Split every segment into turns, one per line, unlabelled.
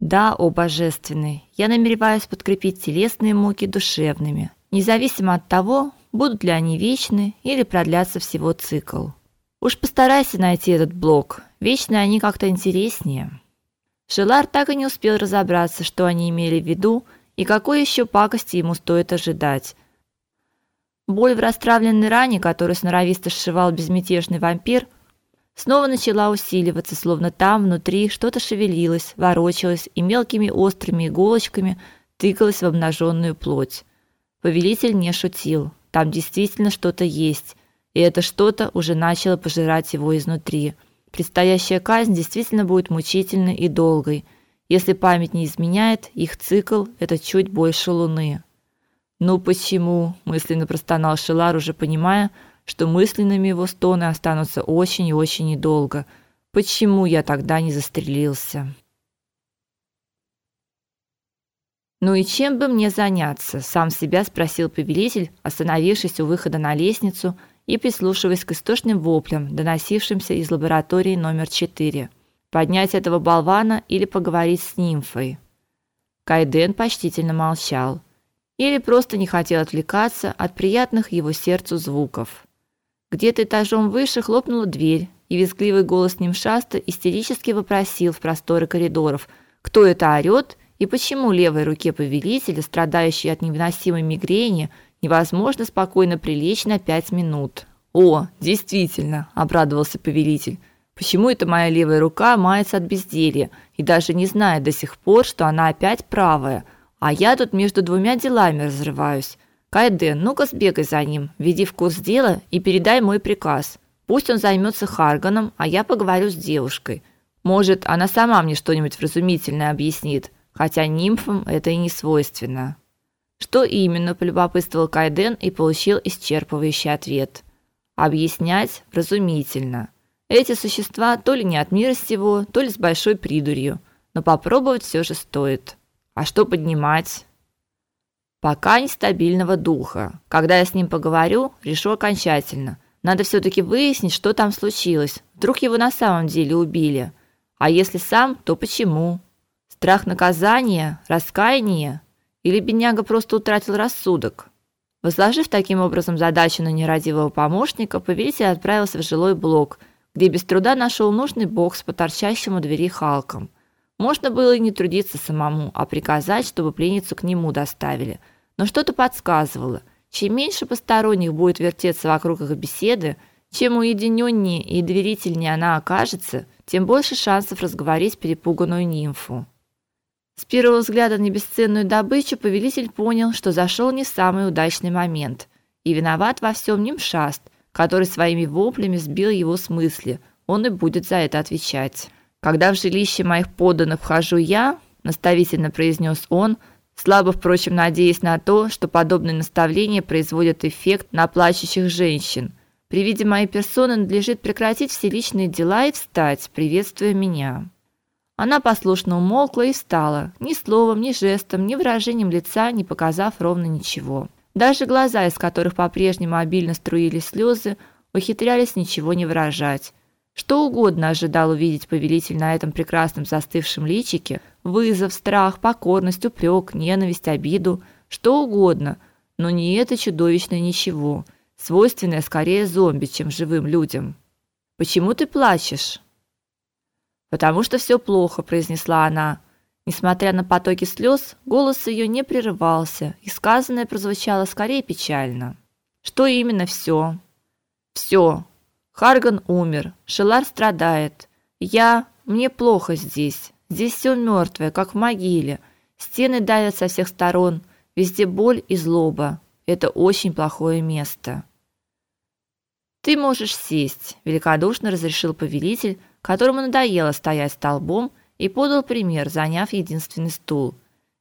Да, о божественный, я намереваюсь подкрепить телесные муки душевными, независимо от того, будут ли они вечны или продлятся всего цикл. Уж постарайся найти этот блок. Вечные они как-то интереснее. Шелар так и не успел разобраться, что они имели в виду и какой еще пакости ему стоит ожидать. Боль в расстравленной ране, которую сноровисто сшивал безмятежный вампир, снова начала усиливаться, словно там внутри что-то шевелилось, ворочалось и мелкими острыми иголочками тыкалось в обнаженную плоть. Повелитель не шутил. Там действительно что-то есть, и это что-то уже начало пожирать его изнутри. Предстоящая казнь действительно будет мучительной и долгой. Если память не изменяет, их цикл это чуть больше луны. Ну почему? мысленно простонал Шелар, уже понимая, что мысленными его стоны останутся очень и очень недолго. Почему я тогда не застрелился? Ну и чем бы мне заняться? сам себя спросил повелитель, остановившись у выхода на лестницу и прислушиваясь к истошным воплям, доносившимся из лаборатории номер 4. Поднять этого болвана или поговорить с нимфой? Кайден почтительно молчал, или просто не хотел отвлекаться от приятных его сердцу звуков. Где-то этажом выше хлопнула дверь, и визгливый голос Нимшаста истерически вопросил в просторы коридоров: "Кто это орёт и почему левой руке повелителя, страдающей от невыносимой мигрени, невозможно спокойно прилечь на пять минут?" "О, действительно", обрадовался повелитель. "Почему это моя левая рука мается от безделья и даже не знает до сих пор, что она опять правая, а я тут между двумя делами разрываюсь?" Кайден, ну-ка сбегай за ним, веди в курс дела и передай мой приказ. Пусть он займется Харганом, а я поговорю с девушкой. Может, она сама мне что-нибудь вразумительное объяснит, хотя нимфам это и не свойственно. Что именно, полюбопытствовал Кайден и получил исчерпывающий ответ. Объяснять вразумительно. Эти существа то ли не от мира сего, то ли с большой придурью, но попробовать все же стоит. А что поднимать? Пока нестабильного духа. Когда я с ним поговорю, решу окончательно. Надо все таки выяснить, что там случилось. Вдруг его на самом деле убили. А если сам, то почему? Страх наказания, раскаяние или бедняга просто утратил рассудок? Возложив таким образом задачу на нерадивого помощника, повелитель отправился в жилой блок, где без труда нашел нужный бокс по торчащим у двери халкам. Можно было и не трудиться самому, а приказать, чтобы пленницу к нему доставили – но что-то подсказывало, чем меньше посторонних будет вертеться вокруг их беседы, чем уединеннее и доверительнее она окажется, тем больше шансов разговорить перепуганную нимфу. С первого взгляда на бесценную добычу повелитель понял, что зашел не в самый удачный момент, и виноват во всем Нимшаст, который своими воплями сбил его с мысли. Он и будет за это отвечать. Когда в жилище моих подданных вхожу я, наставительно произнес он, слабо, впрочем, надеясь на то, что подобные наставления производят эффект на плачущих женщин. При виде моей персоны надлежит прекратить все личные дела и встать, приветствуя меня. Она послушно умолкла и встала, ни словом, ни жестом, ни выражением лица не показав ровно ничего. Даже глаза, из которых по-прежнему обильно струились слезы, ухитрялись ничего не выражать. Что угодно ожидал увидеть повелитель на этом прекрасном застывшем личике: вызов, страх, покорность, упрек, ненависть, обиду, что угодно, но не это чудовищное ничего, свойственное скорее зомби, чем живым людям. Почему ты плачешь? Потому что все плохо, произнесла она. Несмотря на потоки слез, голос ее не прерывался, и сказанное прозвучало скорее печально. Что именно все? Все, Харган умер, Шелар страдает. Я, мне плохо здесь. Здесь все мертвое, как в могиле. Стены давят со всех сторон, везде боль и злоба. Это очень плохое место. Ты можешь сесть, великодушно разрешил повелитель, которому надоело стоять столбом, и подал пример, заняв единственный стул.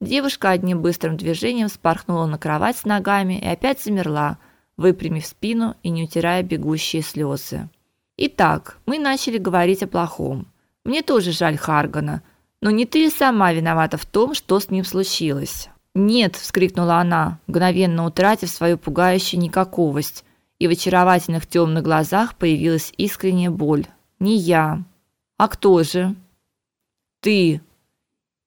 Девушка одним быстрым движением спорхнула на кровать с ногами и опять замерла выпрямив спину и не утирая бегущие слезы. Итак, мы начали говорить о плохом. Мне тоже жаль Харгана, но не ты сама виновата в том, что с ним случилось? Нет, вскрикнула она, мгновенно утратив свою пугающую никаковость, и в очаровательных темных глазах появилась искренняя боль. Не я. А кто же? Ты.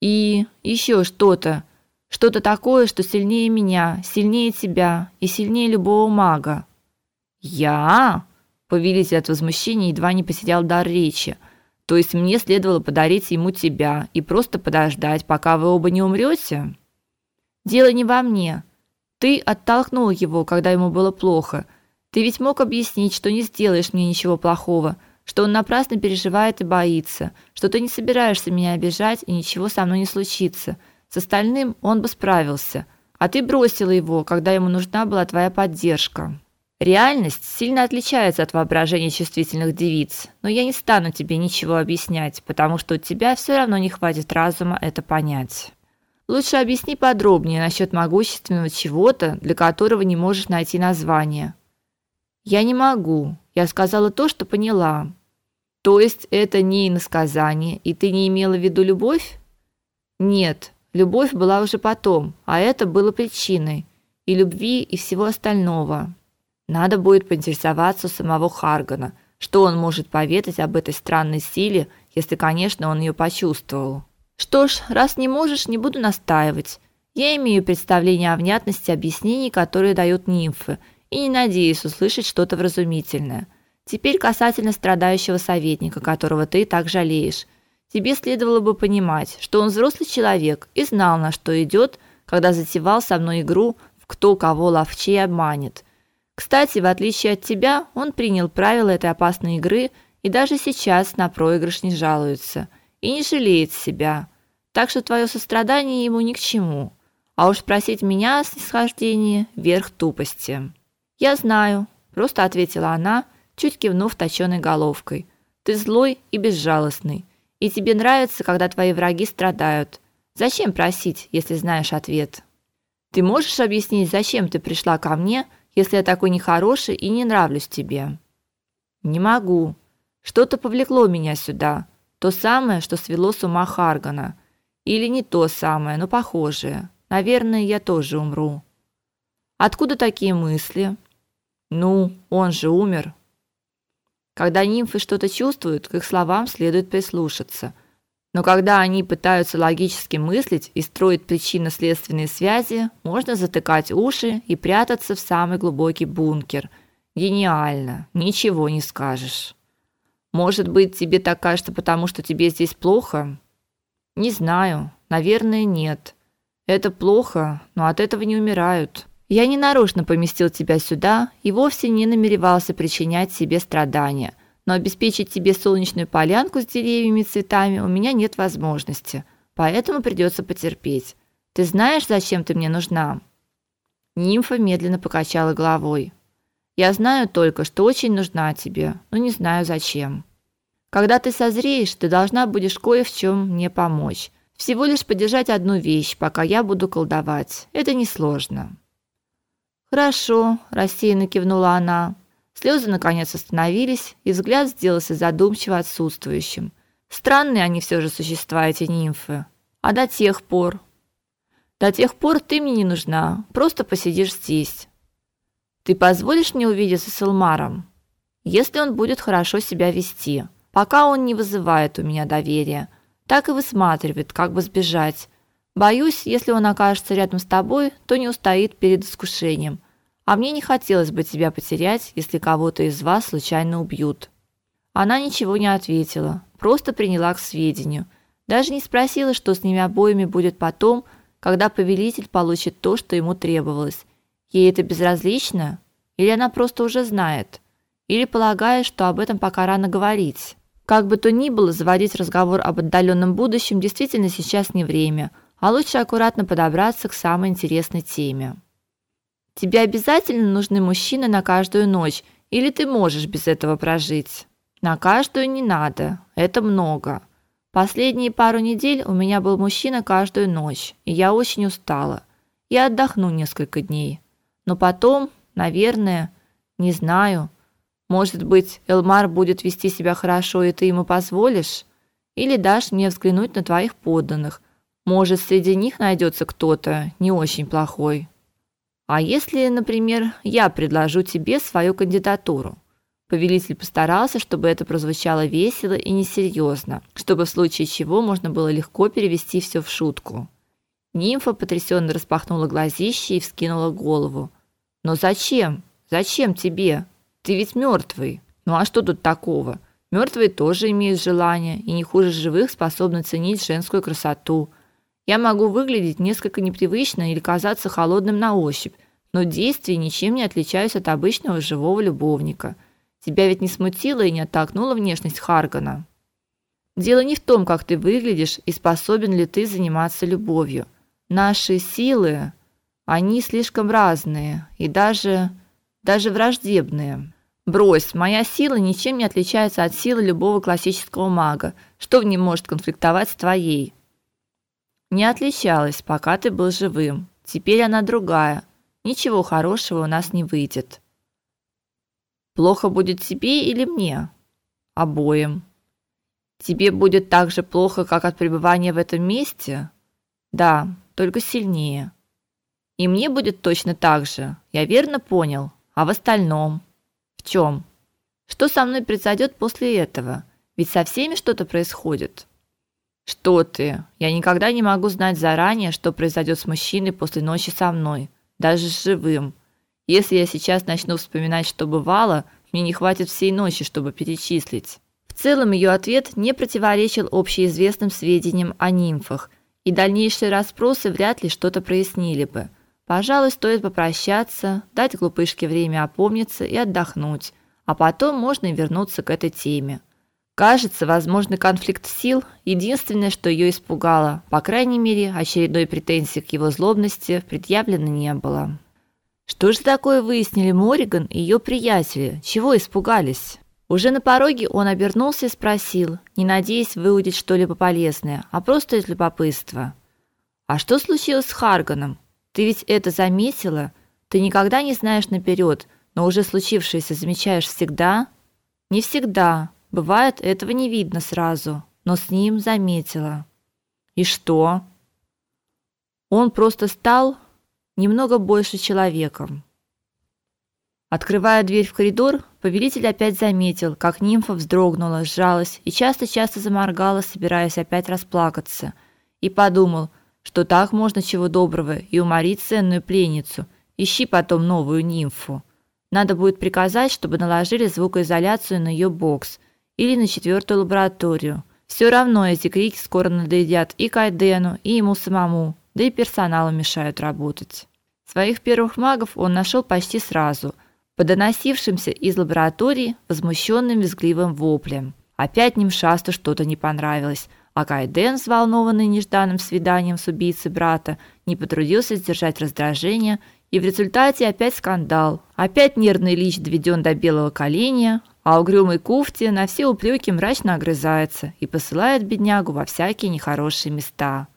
И еще что-то, что-то такое, что сильнее меня, сильнее тебя и сильнее любого мага. Я? Повелитель от возмущения едва не потерял дар речи. То есть мне следовало подарить ему тебя и просто подождать, пока вы оба не умрете? Дело не во мне. Ты оттолкнул его, когда ему было плохо. Ты ведь мог объяснить, что не сделаешь мне ничего плохого, что он напрасно переживает и боится, что ты не собираешься меня обижать и ничего со мной не случится. С остальным он бы справился, а ты бросила его, когда ему нужна была твоя поддержка. Реальность сильно отличается от воображения чувствительных девиц, но я не стану тебе ничего объяснять, потому что у тебя все равно не хватит разума это понять. Лучше объясни подробнее насчет могущественного чего-то, для которого не можешь найти название. Я не могу. Я сказала то, что поняла. То есть это не иносказание, и ты не имела в виду любовь? Нет, любовь была уже потом, а это было причиной и любви, и всего остального. Надо будет поинтересоваться у самого Харгана, что он может поведать об этой странной силе, если, конечно, он ее почувствовал. Что ж, раз не можешь, не буду настаивать. Я имею представление о внятности объяснений, которые дают нимфы, и не надеюсь услышать что-то вразумительное. Теперь касательно страдающего советника, которого ты так жалеешь. Тебе следовало бы понимать, что он взрослый человек и знал, на что идет, когда затевал со мной игру в кто кого ловчей обманет – кстати, в отличие от тебя, он принял правила этой опасной игры и даже сейчас на проигрыш не жалуется и не жалеет себя. Так что твое сострадание ему ни к чему. А уж просить меня о снисхождении верх тупости. Я знаю, просто ответила она, чуть кивнув точёной головкой. Ты злой и безжалостный, и тебе нравится, когда твои враги страдают. Зачем просить, если знаешь ответ? Ты можешь объяснить, зачем ты пришла ко мне? Если я такой нехороший и не нравлюсь тебе? Не могу. Что-то повлекло меня сюда. То самое, что свело с ума Харгана. Или не то самое, но похожее. Наверное, я тоже умру. Откуда такие мысли? Ну, он же умер. Когда нимфы что-то чувствуют, к их словам следует прислушаться – но когда они пытаются логически мыслить и строить причинно-следственные связи, можно затыкать уши и прятаться в самый глубокий бункер. Гениально, ничего не скажешь. Может быть, тебе так кажется, потому что тебе здесь плохо? Не знаю, наверное, нет. Это плохо, но от этого не умирают. Я не нарочно поместил тебя сюда и вовсе не намеревался причинять себе страдания но обеспечить тебе солнечную полянку с деревьями и цветами у меня нет возможности, поэтому придется потерпеть. Ты знаешь, зачем ты мне нужна?» Нимфа медленно покачала головой. «Я знаю только, что очень нужна тебе, но не знаю зачем. Когда ты созреешь, ты должна будешь кое в чем мне помочь. Всего лишь подержать одну вещь, пока я буду колдовать. Это несложно». «Хорошо», – рассеянно кивнула она. Слезы наконец остановились, и взгляд сделался задумчиво отсутствующим. Странные они все же существа эти нимфы. А до тех пор До тех пор ты мне не нужна, просто посидишь здесь. Ты позволишь мне увидеться с Элмаром, если он будет хорошо себя вести, пока он не вызывает у меня доверия, так и высматривает, как бы сбежать. Боюсь, если он окажется рядом с тобой, то не устоит перед искушением – а мне не хотелось бы тебя потерять, если кого-то из вас случайно убьют. Она ничего не ответила, просто приняла к сведению, даже не спросила, что с ними обоими будет потом, когда повелитель получит то, что ему требовалось. Ей это безразлично, или она просто уже знает, или полагает, что об этом пока рано говорить. Как бы то ни было, заводить разговор об отдаленном будущем действительно сейчас не время, а лучше аккуратно подобраться к самой интересной теме. Тебе обязательно нужны мужчины на каждую ночь, или ты можешь без этого прожить? На каждую не надо, это много. Последние пару недель у меня был мужчина каждую ночь, и я очень устала. Я отдохну несколько дней. Но потом, наверное, не знаю, может быть, Элмар будет вести себя хорошо, и ты ему позволишь? Или дашь мне взглянуть на твоих подданных? Может, среди них найдется кто-то не очень плохой. А если, например, я предложу тебе свою кандидатуру? Повелитель постарался, чтобы это прозвучало весело и несерьезно, чтобы в случае чего можно было легко перевести все в шутку. Нимфа потрясенно распахнула глазища и вскинула голову. "Но зачем? Зачем тебе? Ты ведь мертвый. Ну а что тут такого? Мертвые тоже имеют желания и не хуже живых способны ценить женскую красоту. Я могу выглядеть несколько непривычно или казаться холодным на ощупь, но в действии ничем не отличаюсь от обычного живого любовника. Тебя ведь не смутила и не оттолкнула внешность Харгана. Дело не в том, как ты выглядишь и способен ли ты заниматься любовью. Наши силы, они слишком разные и даже даже враждебные. Брось, моя сила ничем не отличается от силы любого классического мага. Что в ней может конфликтовать с твоей? Не отличалась, пока ты был живым. Теперь она другая. Ничего хорошего у нас не выйдет. Плохо будет тебе или мне? Обоим. Тебе будет так же плохо, как от пребывания в этом месте? Да, только сильнее. И мне будет точно так же. Я верно понял. А в остальном? В чем? Что со мной произойдет после этого? Ведь со всеми что-то происходит. Что ты? Я никогда не могу знать заранее, что произойдет с мужчиной после ночи со мной, даже с живым. Если я сейчас начну вспоминать, что бывало, мне не хватит всей ночи, чтобы перечислить. В целом ее ответ не противоречил общеизвестным сведениям о нимфах, и дальнейшие расспросы вряд ли что-то прояснили бы. Пожалуй, стоит попрощаться, дать глупышке время опомниться и отдохнуть, а потом можно и вернуться к этой теме. Кажется, возможный конфликт сил единственное, что ее испугало. По крайней мере, очередной претензии к его злобности предъявлено не было. Что же такое выяснили Мориган и ее приятели? Чего испугались? Уже на пороге он обернулся и спросил, не надеясь выудить что-либо полезное, а просто из любопытства: "А что случилось с Харганом? Ты ведь это заметила? Ты никогда не знаешь наперед, но уже случившееся замечаешь всегда? Не всегда. Бывает, этого не видно сразу, но с ним заметила. И что? Он просто стал немного больше человеком. Открывая дверь в коридор, повелитель опять заметил, как нимфа вздрогнула, сжалась и часто-часто заморгала, собираясь опять расплакаться, и подумал, что так можно чего доброго и уморить ценную пленницу. Ищи потом новую нимфу. Надо будет приказать, чтобы наложили звукоизоляцию на ее бокс или на четвертую лабораторию. Все равно эти крики скоро надоедят и Кайдену, и ему самому, да и персоналу мешают работать. Своих первых магов он нашел почти сразу, по доносившимся из лаборатории возмущенным визгливым воплем. Опять Нимшасту что-то не понравилось – а Кайден, взволнованный нежданным свиданием с убийцей брата, не потрудился сдержать раздражение, и в результате опять скандал. Опять нервный лич доведен до белого коленя, а угрюмый Куфти на все упреки мрачно огрызается и посылает беднягу во всякие нехорошие места.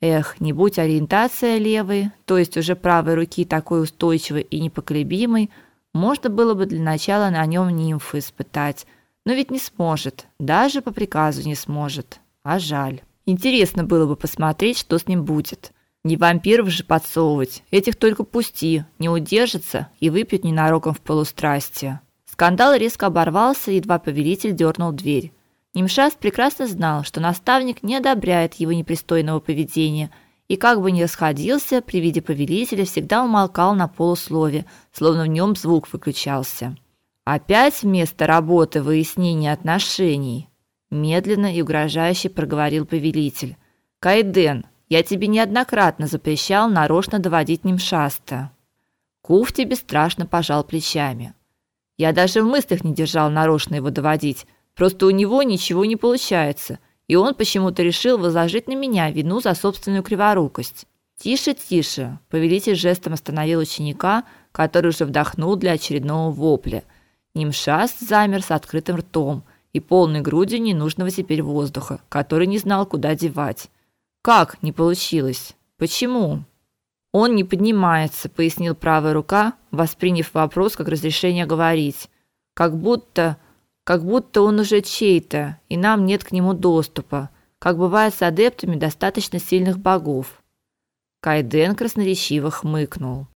Эх, не будь ориентация левой, то есть уже правой руки такой устойчивой и непоколебимой, можно было бы для начала на нем нимфу испытать, но ведь не сможет, даже по приказу не сможет. А жаль. Интересно было бы посмотреть, что с ним будет. Не вампиров же подсовывать. Этих только пусти, не удержится и выпьют ненароком в полустрастие. Скандал резко оборвался, едва повелитель дернул дверь. Нимшаст прекрасно знал, что наставник не одобряет его непристойного поведения, и как бы ни расходился, при виде повелителя всегда умолкал на полуслове, словно в нем звук выключался. Опять вместо работы выяснения отношений медленно и угрожающе проговорил повелитель. Кайден, я тебе неоднократно запрещал нарочно доводить Нимшаста. Куфти бесстрашно пожал плечами. Я даже в мыслях не держал нарочно его доводить, просто у него ничего не получается, и он почему-то решил возложить на меня вину за собственную криворукость. Тише, тише, повелитель жестом остановил ученика, который уже вдохнул для очередного вопля. Нимшаст замер с открытым ртом – и полной грудью ненужного теперь воздуха, который не знал, куда девать. Как не получилось? Почему? Он не поднимается, пояснил правая рука, восприняв вопрос как разрешение говорить. Как будто, как будто он уже чей-то, и нам нет к нему доступа, как бывает с адептами достаточно сильных богов. Кайден красноречиво хмыкнул.